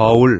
거울